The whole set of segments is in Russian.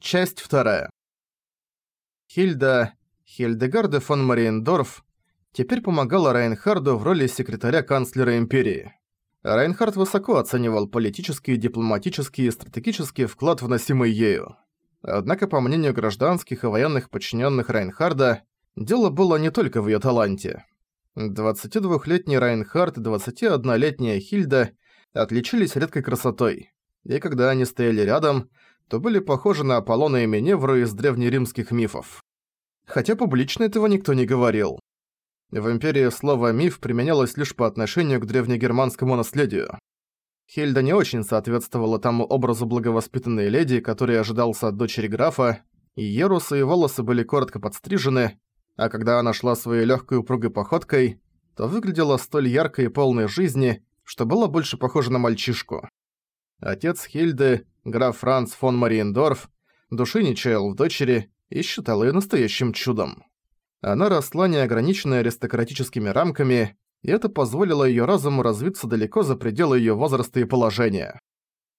Часть вторая. Хильда, Хильдегарда фон Мариендорф, теперь помогала Райнхарду в роли секретаря канцлера империи. Райнхард высоко оценивал политический, дипломатический и стратегический вклад, вносимый ею. Однако, по мнению гражданских и военных подчиненных Райнхарда, дело было не только в ее таланте. 22-летний Райнхард и 21-летняя Хильда отличились редкой красотой, и когда они стояли рядом, то были похожи на Аполлона и Меневру из древнеримских мифов. Хотя публично этого никто не говорил. В Империи слово «миф» применялось лишь по отношению к древнегерманскому наследию. Хельда не очень соответствовала тому образу благовоспитанной леди, который ожидался от дочери графа, и ерусы и волосы были коротко подстрижены, а когда она шла своей легкой упругой походкой, то выглядела столь яркой и полной жизни, что была больше похожа на мальчишку. Отец Хильды, граф Франц фон Мариендорф, души не чаял в дочери и считал ее настоящим чудом. Она росла неограниченной аристократическими рамками, и это позволило ее разуму развиться далеко за пределы ее возраста и положения.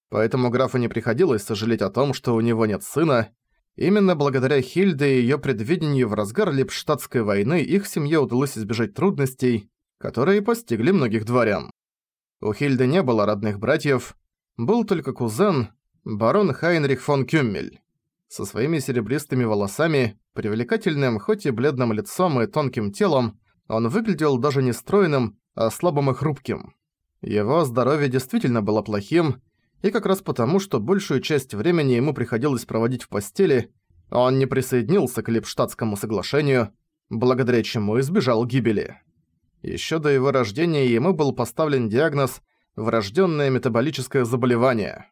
Поэтому графу не приходилось сожалеть о том, что у него нет сына. Именно благодаря Хильде и ее предвидению в разгар Липштадтской войны их семье удалось избежать трудностей, которые постигли многих дворян. У Хильды не было родных братьев, был только кузен, барон Хайнрих фон Кюммель. Со своими серебристыми волосами, привлекательным, хоть и бледным лицом и тонким телом, он выглядел даже не стройным, а слабым и хрупким. Его здоровье действительно было плохим, и как раз потому, что большую часть времени ему приходилось проводить в постели, он не присоединился к Липштадтскому соглашению, благодаря чему избежал гибели. Ещё до его рождения ему был поставлен диагноз врожденное метаболическое заболевание.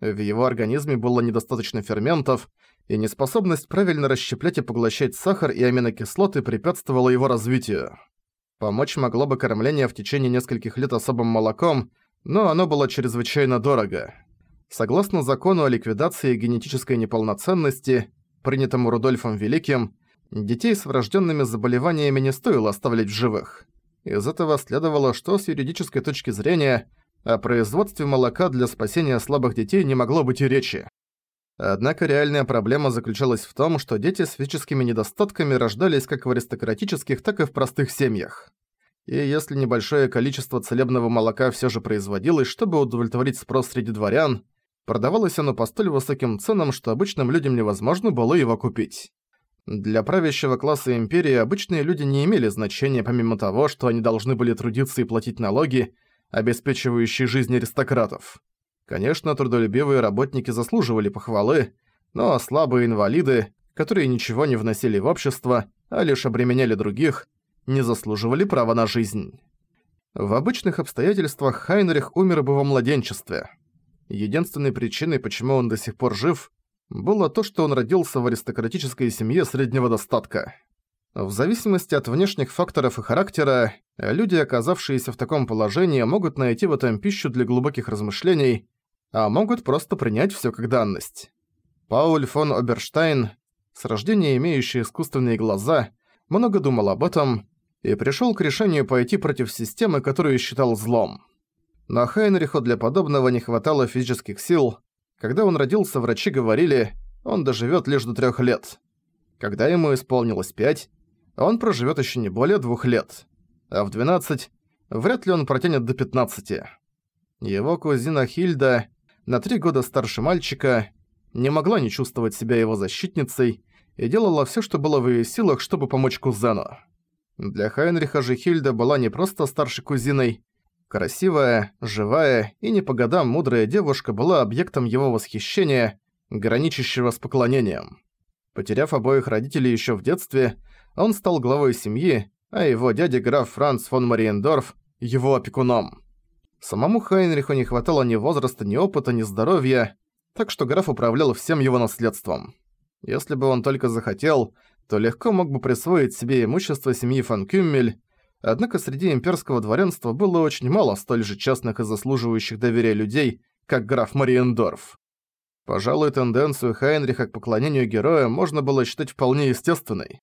В его организме было недостаточно ферментов, и неспособность правильно расщеплять и поглощать сахар и аминокислоты препятствовала его развитию. Помочь могло бы кормление в течение нескольких лет особым молоком, но оно было чрезвычайно дорого. Согласно закону о ликвидации генетической неполноценности, принятому Рудольфом Великим, детей с врожденными заболеваниями не стоило оставлять в живых. Из этого следовало, что с юридической точки зрения о производстве молока для спасения слабых детей не могло быть и речи. Однако реальная проблема заключалась в том, что дети с физическими недостатками рождались как в аристократических, так и в простых семьях. И если небольшое количество целебного молока всё же производилось, чтобы удовлетворить спрос среди дворян, продавалось оно по столь высоким ценам, что обычным людям невозможно было его купить. Для правящего класса империи обычные люди не имели значения помимо того, что они должны были трудиться и платить налоги, обеспечивающий жизнь аристократов. Конечно, трудолюбивые работники заслуживали похвалы, но слабые инвалиды, которые ничего не вносили в общество, а лишь обременяли других, не заслуживали права на жизнь. В обычных обстоятельствах Хайнрих умер бы во младенчестве. Единственной причиной, почему он до сих пор жив, было то, что он родился в аристократической семье среднего достатка. В зависимости от внешних факторов и характера, люди, оказавшиеся в таком положении, могут найти в этом пищу для глубоких размышлений, а могут просто принять всё как данность. Пауль фон Оберштайн, с рождения имеющий искусственные глаза, много думал об этом и пришёл к решению пойти против системы, которую считал злом. Но Хайнриху для подобного не хватало физических сил. Когда он родился, врачи говорили, он доживёт лишь до трёх лет. Когда ему исполнилось пять, он проживет еще не более двух лет. А в 12 вряд ли он протянет до 15. Его кузина Хильда, на три года старше мальчика, не могла не чувствовать себя его защитницей и делала все, что было в ее силах, чтобы помочь кузену. Для Хайнриха же Хильда была не просто старшей кузиной, красивая, живая и не по годам мудрая девушка была объектом его восхищения, граничащего с поклонением. Потеряв обоих родителей еще в детстве, он стал главой семьи, а его дядя граф Франц фон Мариендорф – его опекуном. Самому Хайнриху не хватало ни возраста, ни опыта, ни здоровья, так что граф управлял всем его наследством. Если бы он только захотел, то легко мог бы присвоить себе имущество семьи фон Кюммель, однако среди имперского дворянства было очень мало столь же частных и заслуживающих доверия людей, как граф Мариендорф. Пожалуй, тенденцию Хайнриха к поклонению героя можно было считать вполне естественной.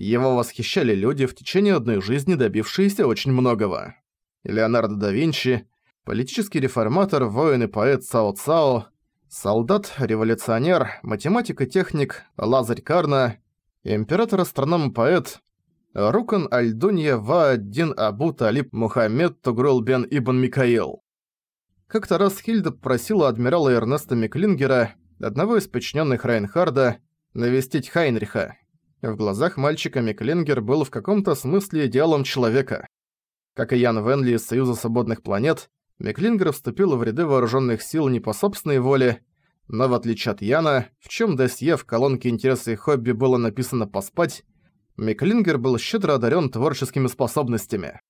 Его восхищали люди в течение одной жизни, добившиеся очень многого. Леонардо да Винчи, политический реформатор, воин и поэт Цао Цао, Солдат, революционер, математик и техник Лазарь Карна, император-астроном поэт Рукан Аль-Дунья Ва-Дин Абу Талиб Мухаммед Тугрул Бен Ибн Микаил. Как-то раз Хильда просила адмирала Эрнеста Миклингера, одного из подчиненных Райнхарда, навестить Хайнриха. В глазах мальчика Миклингер был в каком-то смысле идеалом человека. Как и Ян Венли из Союза Свободных Планет, Миклингер вступил в ряды вооруженных сил не по собственной воле, но в отличие от Яна, в чем досье в колонке «Интересы и хобби» было написано «поспать», Миклингер был щедро одарен творческими способностями.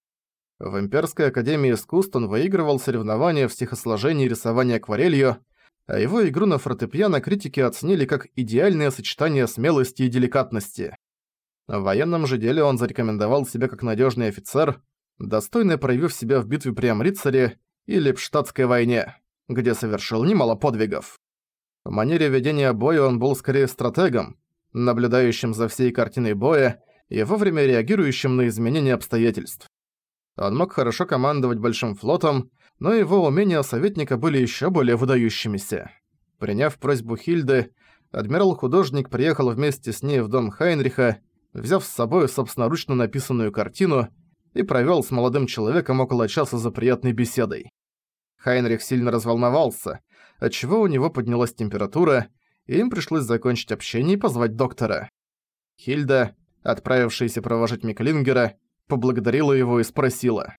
В Имперской Академии Искусств он выигрывал соревнования в стихосложении и рисовании акварелью, а его игру на фортепиано критики оценили как идеальное сочетание смелости и деликатности. В военном же деле он зарекомендовал себя как надежный офицер, достойно проявив себя в битве при Амрицаре или в Штатской войне, где совершил немало подвигов. В манере ведения боя он был скорее стратегом, наблюдающим за всей картиной боя и вовремя реагирующим на изменения обстоятельств. Он мог хорошо командовать большим флотом, но его умения советника были еще более выдающимися. Приняв просьбу Хильды, адмирал-художник приехал вместе с ней в дом Хайнриха, взяв с собой собственноручно написанную картину и провёл с молодым человеком около часа за приятной беседой. Хайнрих сильно разволновался, отчего у него поднялась температура, и им пришлось закончить общение и позвать доктора. Хильда, отправившаяся провожать Миклингера, поблагодарила его и спросила.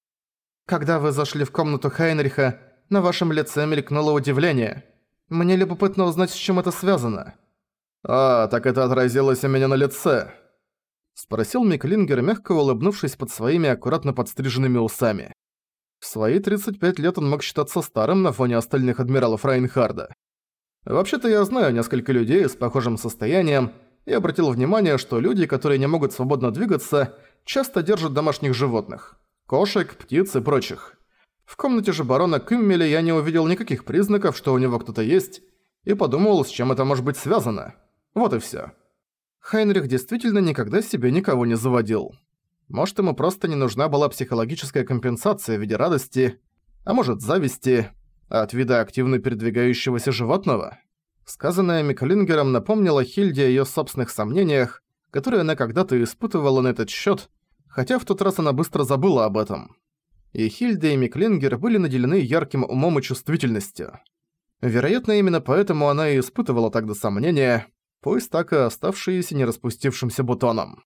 «Когда вы зашли в комнату Хайнриха, на вашем лице мелькнуло удивление. Мне любопытно узнать, с чем это связано». «А, так это отразилось у меня на лице», — спросил Миклингер, мягко улыбнувшись под своими аккуратно подстриженными усами. В свои 35 лет он мог считаться старым на фоне остальных адмиралов Райнхарда. Вообще-то я знаю несколько людей с похожим состоянием и обратил внимание, что люди, которые не могут свободно двигаться, часто держат домашних животных – кошек, птиц и прочих. В комнате же барона Киммеля я не увидел никаких признаков, что у него кто-то есть, и подумал, с чем это может быть связано. Вот и всё. Хайнрих действительно никогда себе никого не заводил. Может, ему просто не нужна была психологическая компенсация в виде радости, а может, зависти, от вида активно передвигающегося животного. Сказанное Миклингером напомнило Хильде о её собственных сомнениях, которые она когда-то испытывала на этот счёт, хотя в тот раз она быстро забыла об этом. И Хильда и Миклингер были наделены ярким умом и чувствительностью. Вероятно, именно поэтому она и испытывала тогда сомнения, пусть так и оставшиеся не распустившимся бутоном.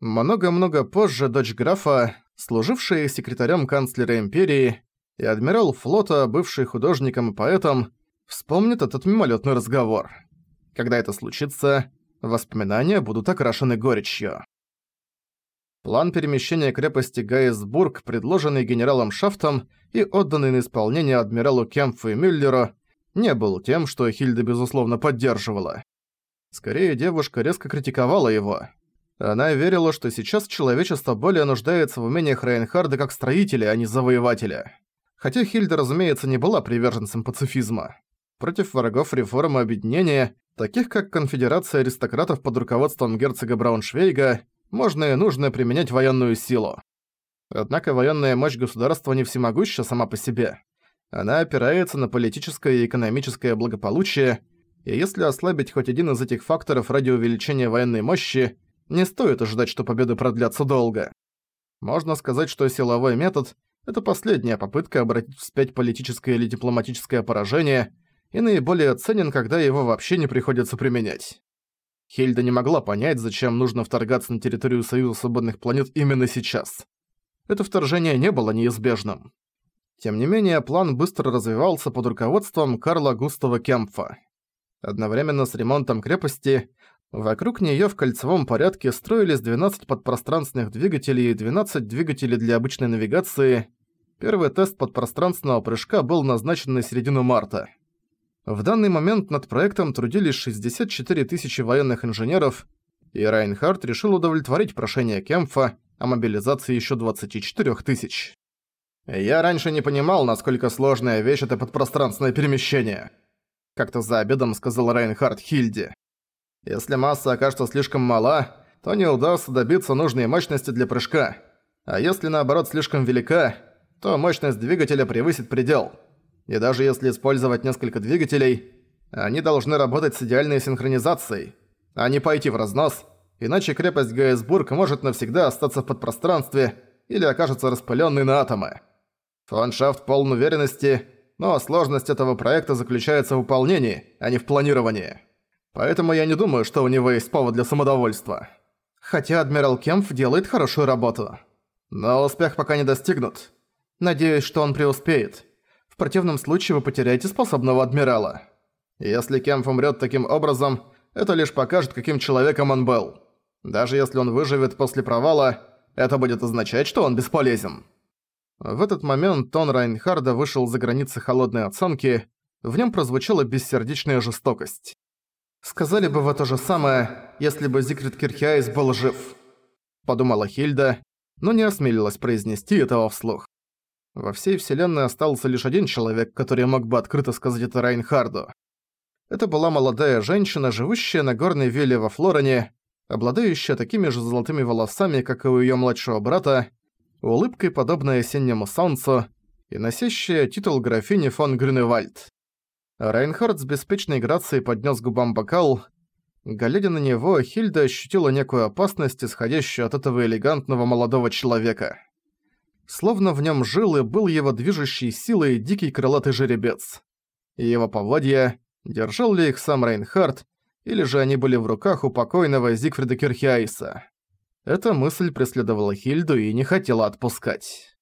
Много-много позже дочь графа, служившая секретарем канцлера империи, и адмирал флота, бывший художником и поэтом, вспомнит этот мимолетный разговор. Когда это случится, воспоминания будут окрашены горечью. План перемещения крепости Гайсбург, предложенный генералом Шафтом и отданный на исполнение адмиралу Кемфу и Мюллеру, не был тем, что Хильда безусловно поддерживала. Скорее, девушка резко критиковала его. Она верила, что сейчас человечество более нуждается в умениях Рейнхарда как строителя, а не завоевателя. Хотя Хильда, разумеется, не была приверженцем пацифизма. Против врагов реформы объединения, таких как конфедерация аристократов под руководством герцога Брауншвейга, можно и нужно применять военную силу. Однако военная мощь государства не всемогуща сама по себе. Она опирается на политическое и экономическое благополучие, и если ослабить хоть один из этих факторов ради увеличения военной мощи, не стоит ожидать, что победы продлятся долго. Можно сказать, что силовой метод это последняя попытка обратить вспять политическое или дипломатическое поражение и наиболее ценен, когда его вообще не приходится применять. Хильда не могла понять, зачем нужно вторгаться на территорию Союза Свободных Планет именно сейчас. Это вторжение не было неизбежным. Тем не менее, план быстро развивался под руководством Карла Густава Кемпфа. Одновременно с ремонтом крепости, вокруг неё в кольцевом порядке строились 12 подпространственных двигателей и 12 двигателей для обычной навигации, Первый тест подпространственного прыжка был назначен на середину марта. В данный момент над проектом трудились 64 тысячи военных инженеров, и Райнхард решил удовлетворить прошение Кемфа о мобилизации еще 24 тысяч. «Я раньше не понимал, насколько сложная вещь это подпространственное перемещение», как-то за обедом сказал Райнхард Хильде. «Если масса окажется слишком мала, то не удастся добиться нужной мощности для прыжка. А если наоборот слишком велика, то мощность двигателя превысит предел. И даже если использовать несколько двигателей, Они должны работать с идеальной синхронизацией, а не пойти в разнос, иначе крепость Гейсбург может навсегда остаться в подпространстве или окажется распыленной на атомы. Фаншафт полон уверенности, но сложность этого проекта заключается в выполнении, а не в планировании. Поэтому я не думаю, что у него есть повод для самодовольства. Хотя Адмирал Кемф делает хорошую работу. Но успех пока не достигнут. Надеюсь, что он преуспеет. В противном случае вы потеряете способного адмирала. Если Кемф умрет таким образом, это лишь покажет, каким человеком он был. Даже если он выживет после провала, это будет означать, что он бесполезен. В этот момент тон Райнхарда вышел за границы холодной оценки, в нем прозвучала бессердечная жестокость. «Сказали бы вы то же самое, если бы Зигрид Кирхиайс был жив», — подумала Хильда, но не осмелилась произнести этого вслух. Во всей вселенной остался лишь один человек, который мог бы открыто сказать это Райнхарду. Это была молодая женщина, живущая на горной вилле во Флорене, обладающая такими же золотыми волосами, как и у её младшего брата, улыбкой, подобной осеннему солнцу, и носящая титул графини фон Грюневальд. Райнхард с беспечной грацией поднес губам бокал. Глядя на него, Хильда ощутила некую опасность, исходящую от этого элегантного молодого человека. Словно в нем жил и был его движущей силой дикий крылатый жеребец. И его поводья, держал ли их сам Райнхард, или же они были в руках у покойного Зигфрида Кирхиайса. Эта мысль преследовала Хильду и не хотела отпускать.